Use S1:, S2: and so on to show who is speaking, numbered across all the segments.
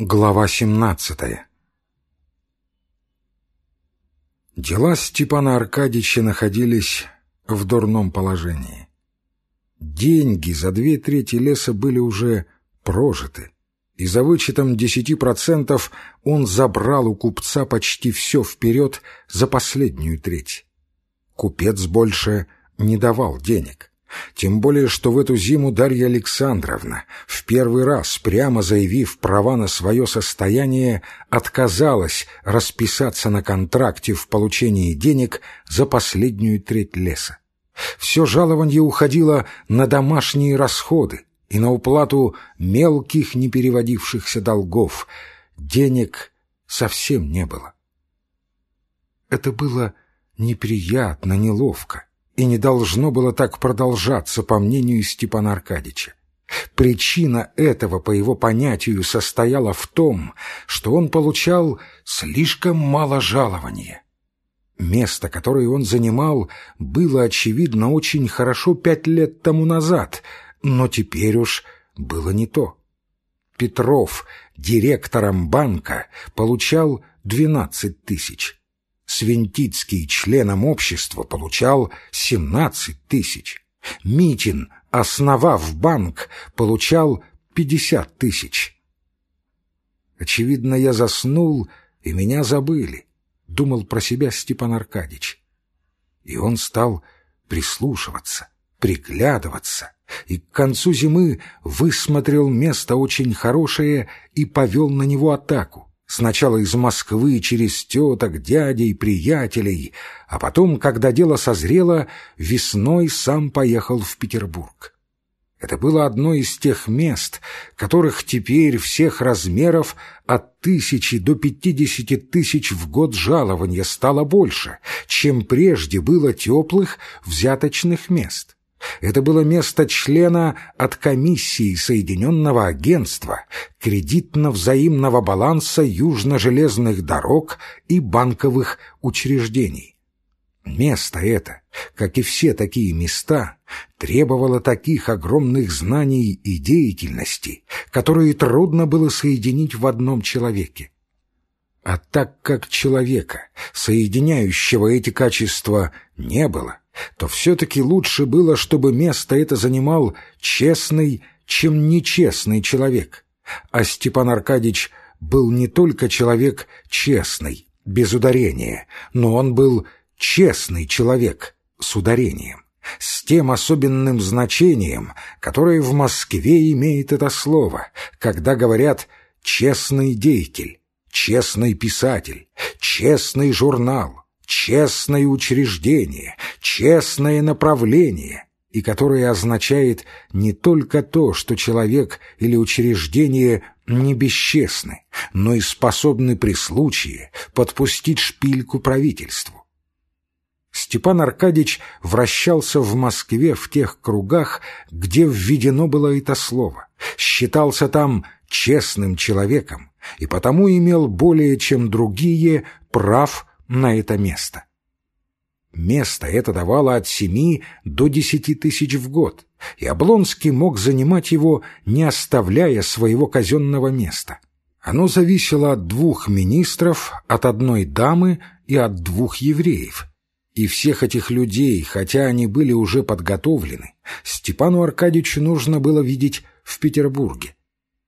S1: Глава 17 Дела Степана Аркадьевича находились в дурном положении. Деньги за две трети леса были уже прожиты, и за вычетом десяти процентов он забрал у купца почти все вперед за последнюю треть. Купец больше не давал денег. Тем более, что в эту зиму Дарья Александровна, в первый раз прямо заявив права на свое состояние, отказалась расписаться на контракте в получении денег за последнюю треть леса. Все жалование уходило на домашние расходы и на уплату мелких непереводившихся долгов. Денег совсем не было. Это было неприятно, неловко и не должно было так продолжаться, по мнению Степана Аркадьича. Причина этого, по его понятию, состояла в том, что он получал слишком мало жалования. Место, которое он занимал, было, очевидно, очень хорошо пять лет тому назад, но теперь уж было не то. Петров, директором банка, получал двенадцать тысяч. Свинтицкий членом общества получал 17 тысяч. Митин, основав банк, получал 50 тысяч. Очевидно, я заснул, и меня забыли, думал про себя Степан Аркадьич. И он стал прислушиваться, приглядываться, и к концу зимы высмотрел место очень хорошее и повел на него атаку. Сначала из Москвы через теток, дядей, приятелей, а потом, когда дело созрело, весной сам поехал в Петербург. Это было одно из тех мест, которых теперь всех размеров от тысячи до пятидесяти тысяч в год жалования стало больше, чем прежде было теплых взяточных мест. Это было место члена от комиссии Соединенного агентства кредитно-взаимного баланса южно-железных дорог и банковых учреждений. Место это, как и все такие места, требовало таких огромных знаний и деятельности, которые трудно было соединить в одном человеке. А так как человека, соединяющего эти качества, не было, то все-таки лучше было, чтобы место это занимал честный, чем нечестный человек. А Степан Аркадьич был не только человек честный, без ударения, но он был честный человек с ударением, с тем особенным значением, которое в Москве имеет это слово, когда говорят «честный деятель», «честный писатель», «честный журнал», честное учреждение, честное направление, и которое означает не только то, что человек или учреждение не бесчестны, но и способны при случае подпустить шпильку правительству. Степан Аркадьич вращался в Москве в тех кругах, где введено было это слово, считался там честным человеком и потому имел более чем другие прав на это место. Место это давало от семи до десяти тысяч в год, и Облонский мог занимать его, не оставляя своего казенного места. Оно зависело от двух министров, от одной дамы и от двух евреев. И всех этих людей, хотя они были уже подготовлены, Степану Аркадьевичу нужно было видеть в Петербурге.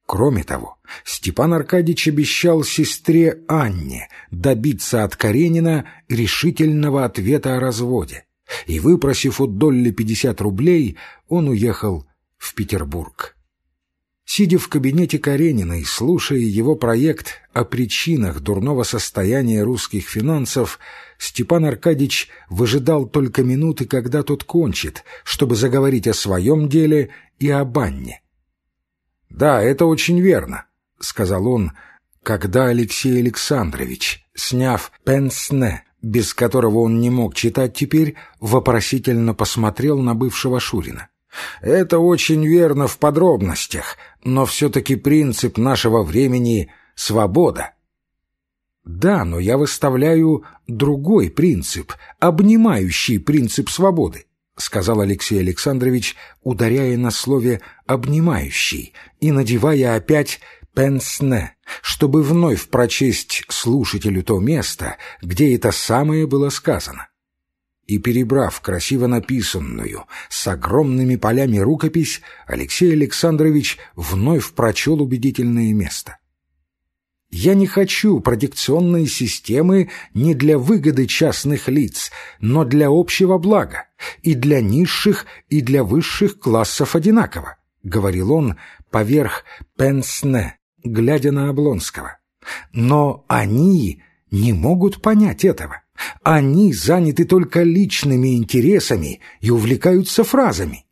S1: Кроме того, Степан Аркадьевич обещал сестре Анне добиться от Каренина решительного ответа о разводе, и, выпросив у Долли пятьдесят рублей, он уехал в Петербург. Сидя в кабинете Каренина и слушая его проект о причинах дурного состояния русских финансов, Степан Аркадьевич выжидал только минуты, когда тот кончит, чтобы заговорить о своем деле и об Анне. «Да, это очень верно», — сказал он, когда Алексей Александрович, сняв пенсне, без которого он не мог читать теперь, вопросительно посмотрел на бывшего Шурина. «Это очень верно в подробностях, но все-таки принцип нашего времени — свобода». «Да, но я выставляю другой принцип, обнимающий принцип свободы. — сказал Алексей Александрович, ударяя на слове «обнимающий» и надевая опять «пенсне», чтобы вновь прочесть слушателю то место, где это самое было сказано. И, перебрав красиво написанную, с огромными полями рукопись, Алексей Александрович вновь прочел убедительное место. Я не хочу продикционной системы не для выгоды частных лиц, но для общего блага, и для низших, и для высших классов одинаково, — говорил он поверх пенсне, глядя на Облонского. Но они не могут понять этого. Они заняты только личными интересами и увлекаются фразами.